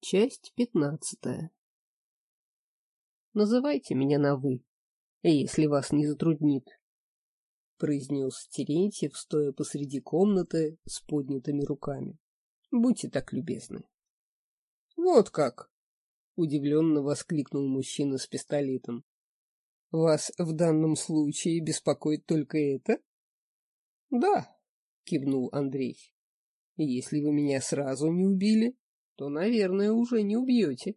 Часть пятнадцатая. «Называйте меня на «вы», если вас не затруднит», — произнес Терентьев, стоя посреди комнаты с поднятыми руками. «Будьте так любезны». «Вот как!» — удивленно воскликнул мужчина с пистолетом. «Вас в данном случае беспокоит только это?» «Да», — кивнул Андрей. «Если вы меня сразу не убили, то, наверное, уже не убьете.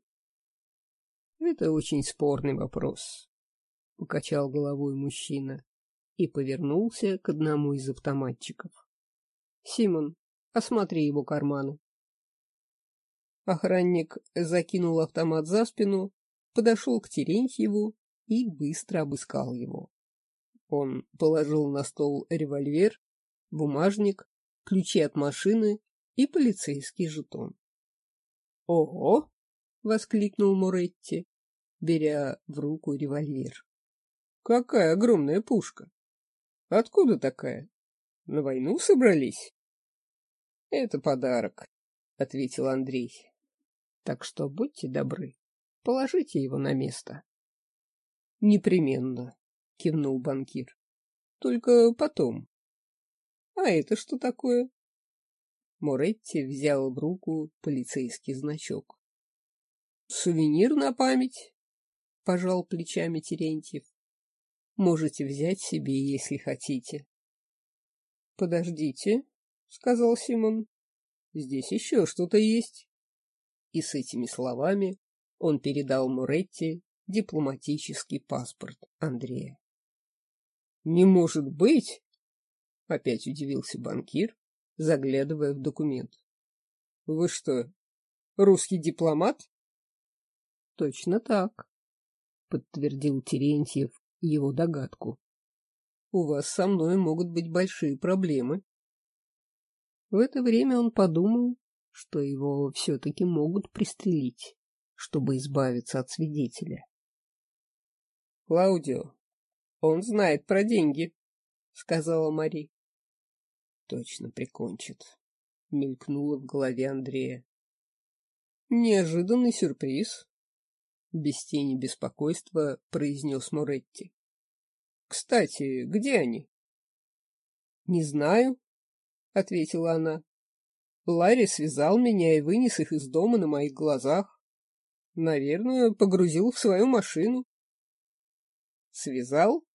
Это очень спорный вопрос, — покачал головой мужчина и повернулся к одному из автоматчиков. — Симон, осмотри его карманы. Охранник закинул автомат за спину, подошел к Терентьеву и быстро обыскал его. Он положил на стол револьвер, бумажник, ключи от машины и полицейский жетон. «Ого!» — воскликнул Моретти, беря в руку револьвер. «Какая огромная пушка! Откуда такая? На войну собрались?» «Это подарок», — ответил Андрей. «Так что будьте добры, положите его на место». «Непременно», — кивнул банкир. «Только потом». «А это что такое?» Моретти взял в руку полицейский значок. — Сувенир на память, — пожал плечами Терентьев. — Можете взять себе, если хотите. — Подождите, — сказал Симон. — Здесь еще что-то есть. И с этими словами он передал Моретти дипломатический паспорт Андрея. — Не может быть! — опять удивился банкир заглядывая в документ. — Вы что, русский дипломат? — Точно так, — подтвердил Терентьев его догадку. — У вас со мной могут быть большие проблемы. В это время он подумал, что его все-таки могут пристрелить, чтобы избавиться от свидетеля. — Клаудио, он знает про деньги, — сказала Мари. Точно прикончит. Мелькнуло в голове Андрея. Неожиданный сюрприз. Без тени беспокойства произнес Моретти. Кстати, где они? Не знаю, ответила она. Ларри связал меня и вынес их из дома на моих глазах. Наверное, погрузил в свою машину. Связал?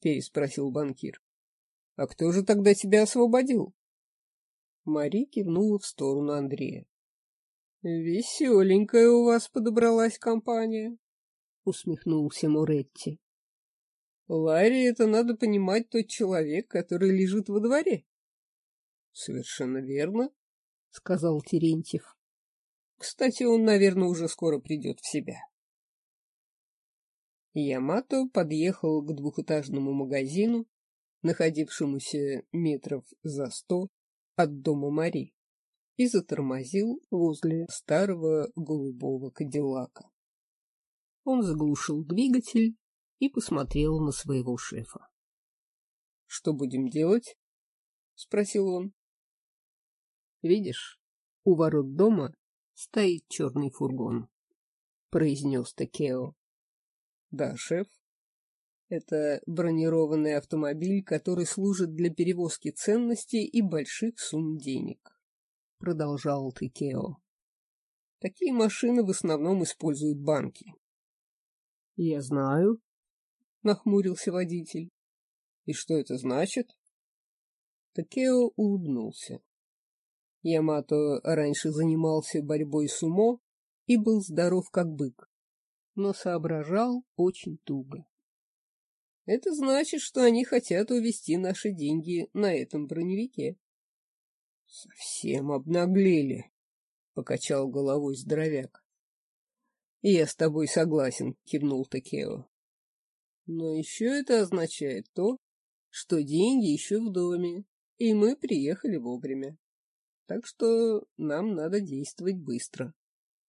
переспросил банкир. А кто же тогда тебя освободил? Мари кивнула в сторону Андрея. Веселенькая у вас подобралась компания, усмехнулся Муретти. Ларри, это надо понимать тот человек, который лежит во дворе. Совершенно верно, сказал Терентьев. Кстати, он, наверное, уже скоро придет в себя. Ямато подъехал к двухэтажному магазину, находившемуся метров за сто от дома Мари, и затормозил возле старого голубого кадиллака. Он заглушил двигатель и посмотрел на своего шефа. — Что будем делать? — спросил он. — Видишь, у ворот дома стоит черный фургон, — произнес Такео. — Да, шеф. Это бронированный автомобиль, который служит для перевозки ценностей и больших сумм денег, — продолжал Текео. Такие машины в основном используют банки. — Я знаю, — нахмурился водитель. — И что это значит? Такео улыбнулся. Ямато раньше занимался борьбой с умо и был здоров как бык, но соображал очень туго. Это значит, что они хотят увести наши деньги на этом броневике. — Совсем обнаглели, — покачал головой здоровяк. — Я с тобой согласен, — кивнул Такео. — Но еще это означает то, что деньги еще в доме, и мы приехали вовремя. Так что нам надо действовать быстро.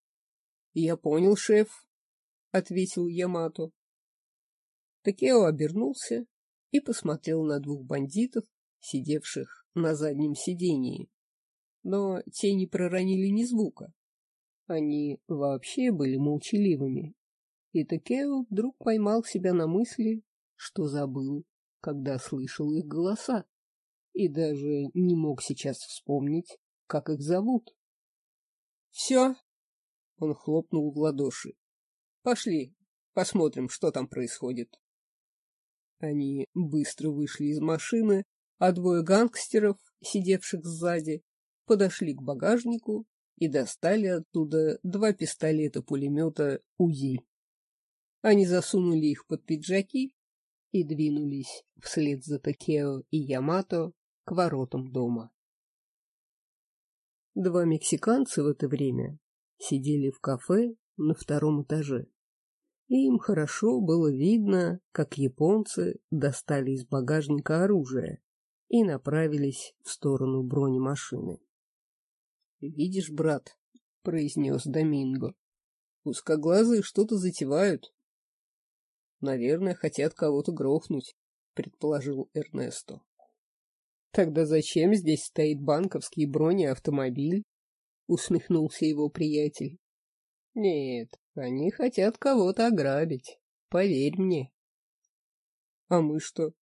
— Я понял, шеф, — ответил Ямато. Такео обернулся и посмотрел на двух бандитов, сидевших на заднем сидении. Но те не проронили ни звука. Они вообще были молчаливыми, и Такео вдруг поймал себя на мысли, что забыл, когда слышал их голоса, и даже не мог сейчас вспомнить, как их зовут. — Все! — он хлопнул в ладоши. — Пошли, посмотрим, что там происходит. Они быстро вышли из машины, а двое гангстеров, сидевших сзади, подошли к багажнику и достали оттуда два пистолета-пулемета УЗИ. Они засунули их под пиджаки и двинулись вслед за Такео и Ямато к воротам дома. Два мексиканца в это время сидели в кафе на втором этаже. И им хорошо было видно, как японцы достали из багажника оружие и направились в сторону бронемашины. — Видишь, брат, — произнес Доминго, — узкоглазые что-то затевают. — Наверное, хотят кого-то грохнуть, — предположил Эрнесто. — Тогда зачем здесь стоит банковский бронеавтомобиль? — усмехнулся его приятель. — Нет, они хотят кого-то ограбить, поверь мне. — А мы что,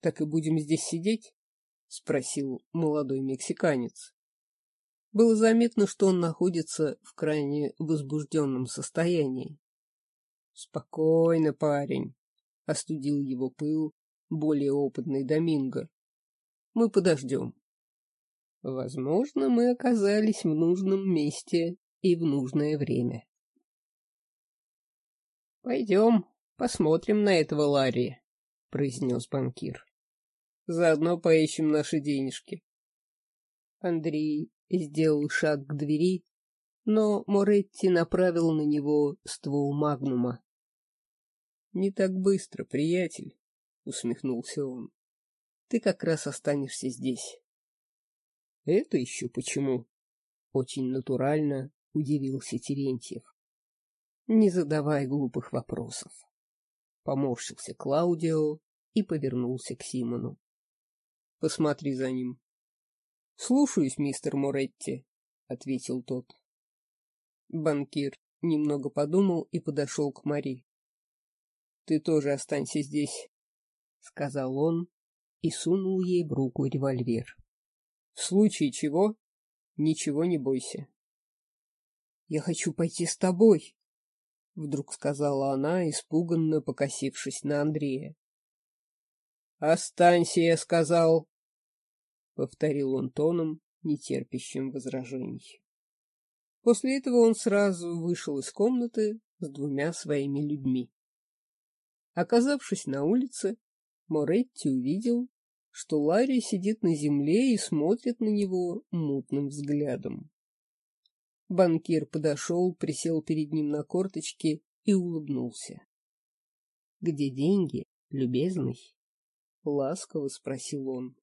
так и будем здесь сидеть? — спросил молодой мексиканец. Было заметно, что он находится в крайне возбужденном состоянии. — Спокойно, парень, — остудил его пыл более опытный Доминго. — Мы подождем. Возможно, мы оказались в нужном месте и в нужное время. — Пойдем, посмотрим на этого Ларри, — произнес банкир. — Заодно поищем наши денежки. Андрей сделал шаг к двери, но Моретти направил на него ствол магнума. — Не так быстро, приятель, — усмехнулся он. — Ты как раз останешься здесь. — Это еще почему? — очень натурально удивился Терентьев. Не задавай глупых вопросов. Поморщился Клаудио и повернулся к Симону. — Посмотри за ним. — Слушаюсь, мистер Моретти, — ответил тот. Банкир немного подумал и подошел к Мари. — Ты тоже останься здесь, — сказал он и сунул ей в руку револьвер. — В случае чего, ничего не бойся. — Я хочу пойти с тобой, вдруг сказала она, испуганно покосившись на Андрея. «Останься, я сказал!» — повторил он тоном, нетерпящим возражений. После этого он сразу вышел из комнаты с двумя своими людьми. Оказавшись на улице, Моретти увидел, что Ларри сидит на земле и смотрит на него мутным взглядом. Банкир подошел, присел перед ним на корточки и улыбнулся. — Где деньги, любезный? — ласково спросил он.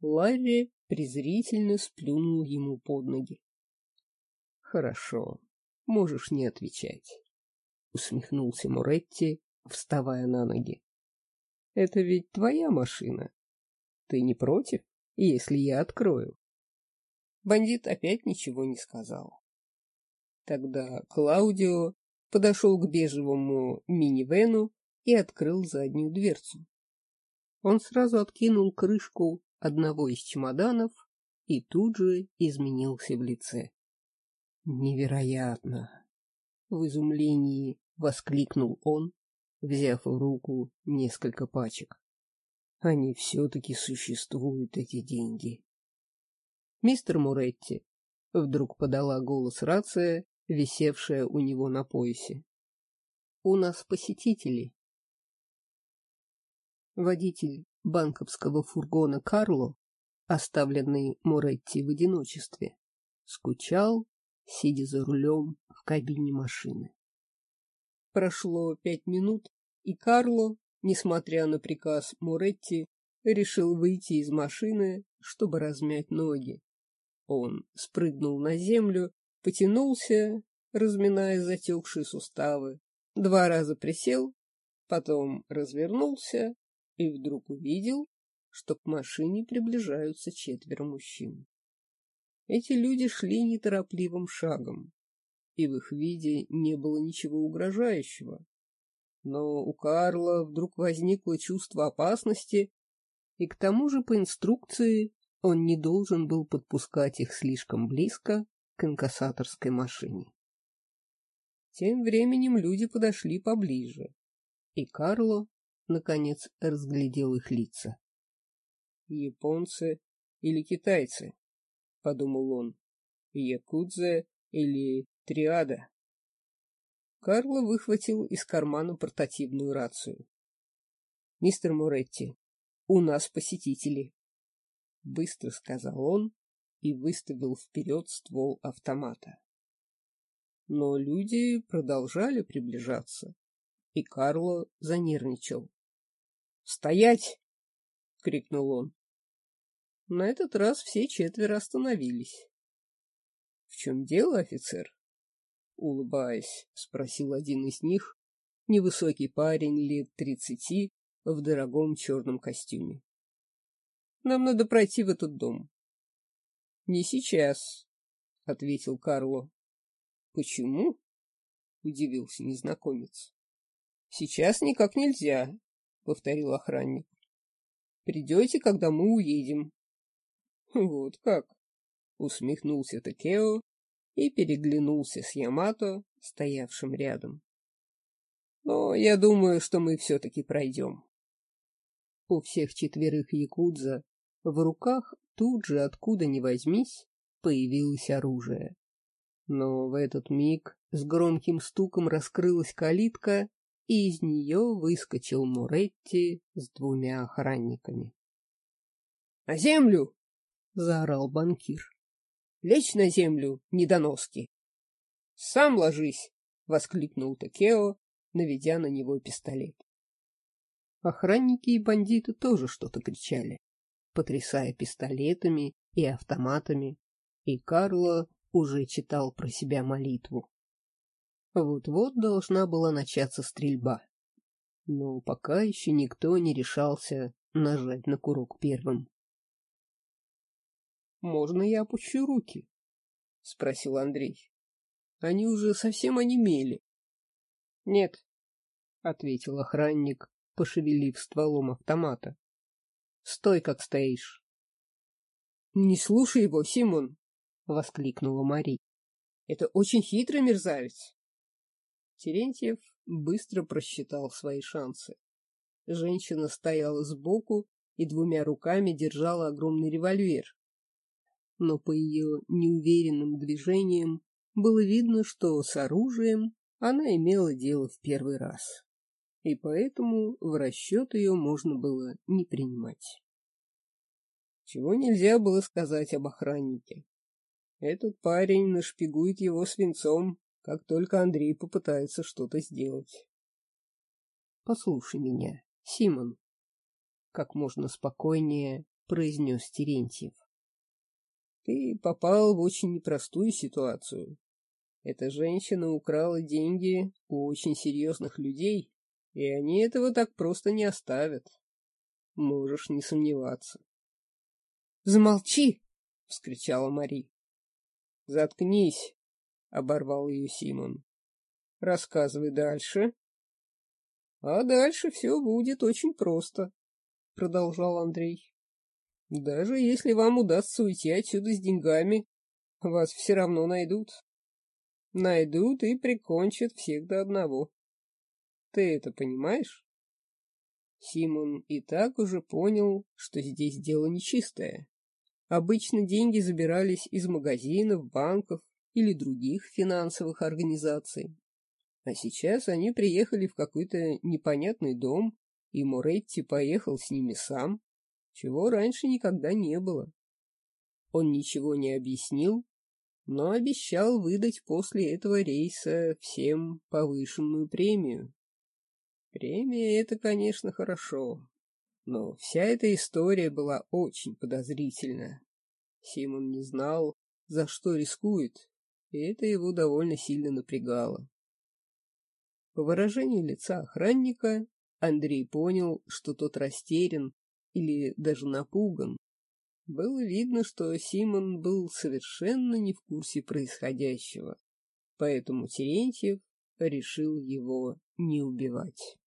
Ларри презрительно сплюнул ему под ноги. — Хорошо, можешь не отвечать, — усмехнулся Муретти, вставая на ноги. — Это ведь твоя машина. Ты не против, если я открою? Бандит опять ничего не сказал. Тогда Клаудио подошел к бежевому минивену и открыл заднюю дверцу. Он сразу откинул крышку одного из чемоданов и тут же изменился в лице. «Невероятно!» — в изумлении воскликнул он, взяв в руку несколько пачек. «Они все-таки существуют, эти деньги!» «Мистер Муретти», — вдруг подала голос рация, висевшая у него на поясе. «У нас посетители». Водитель банковского фургона Карло, оставленный Муретти в одиночестве, скучал, сидя за рулем в кабине машины. Прошло пять минут, и Карло, несмотря на приказ Муретти, решил выйти из машины, чтобы размять ноги. Он спрыгнул на землю, потянулся, разминая затекшие суставы, два раза присел, потом развернулся и вдруг увидел, что к машине приближаются четверо мужчин. Эти люди шли неторопливым шагом. и в их виде не было ничего угрожающего. Но у Карла вдруг возникло чувство опасности, и к тому же по инструкции он не должен был подпускать их слишком близко к инкассаторской машине. Тем временем люди подошли поближе, и Карло, наконец, разглядел их лица. «Японцы или китайцы?» — подумал он. «Якудзе или триада?» Карло выхватил из кармана портативную рацию. «Мистер Моретти, у нас посетители», — быстро сказал он и выставил вперед ствол автомата. Но люди продолжали приближаться, и Карло занервничал. «Стоять!» — крикнул он. На этот раз все четверо остановились. — В чем дело, офицер? — улыбаясь, спросил один из них, невысокий парень лет тридцати в дорогом черном костюме. — Нам надо пройти в этот дом. — Не сейчас, — ответил Карло. — Почему? — удивился незнакомец. — Сейчас никак нельзя, — повторил охранник. — Придете, когда мы уедем. — Вот как, — усмехнулся Такео и переглянулся с Ямато, стоявшим рядом. — Но я думаю, что мы все-таки пройдем. У всех четверых якудза в руках тут же, откуда ни возьмись, появилось оружие. Но в этот миг с громким стуком раскрылась калитка, и из нее выскочил Муретти с двумя охранниками. — На землю! — заорал банкир. — Лечь на землю, недоноски! — Сам ложись! — воскликнул Такео, наведя на него пистолет. Охранники и бандиты тоже что-то кричали, потрясая пистолетами и автоматами, и Карло уже читал про себя молитву. Вот-вот должна была начаться стрельба. Но пока еще никто не решался нажать на курок первым. «Можно я опущу руки?» — спросил Андрей. Они уже совсем онемели. «Нет», — ответил охранник, пошевелив стволом автомата. «Стой, как стоишь!» «Не слушай его, Симон!» — воскликнула Мари. «Это очень хитрый мерзавец!» Терентьев быстро просчитал свои шансы. Женщина стояла сбоку и двумя руками держала огромный револьвер. Но по ее неуверенным движениям было видно, что с оружием она имела дело в первый раз и поэтому в расчет ее можно было не принимать. Чего нельзя было сказать об охраннике. Этот парень нашпигует его свинцом, как только Андрей попытается что-то сделать. — Послушай меня, Симон, — как можно спокойнее произнес Терентьев. — Ты попал в очень непростую ситуацию. Эта женщина украла деньги у очень серьезных людей, и они этого так просто не оставят. Можешь не сомневаться. «Замолчи!» — вскричала Мари. «Заткнись!» — оборвал ее Симон. «Рассказывай дальше». «А дальше все будет очень просто», — продолжал Андрей. «Даже если вам удастся уйти отсюда с деньгами, вас все равно найдут. Найдут и прикончат всех до одного. Ты это понимаешь? Симон и так уже понял, что здесь дело нечистое. Обычно деньги забирались из магазинов, банков или других финансовых организаций. А сейчас они приехали в какой-то непонятный дом, и Моретти поехал с ними сам, чего раньше никогда не было. Он ничего не объяснил, но обещал выдать после этого рейса всем повышенную премию. Премия — это, конечно, хорошо, но вся эта история была очень подозрительна. Симон не знал, за что рискует, и это его довольно сильно напрягало. По выражению лица охранника Андрей понял, что тот растерян или даже напуган. Было видно, что Симон был совершенно не в курсе происходящего. поэтому Терентьев решил его не убивать.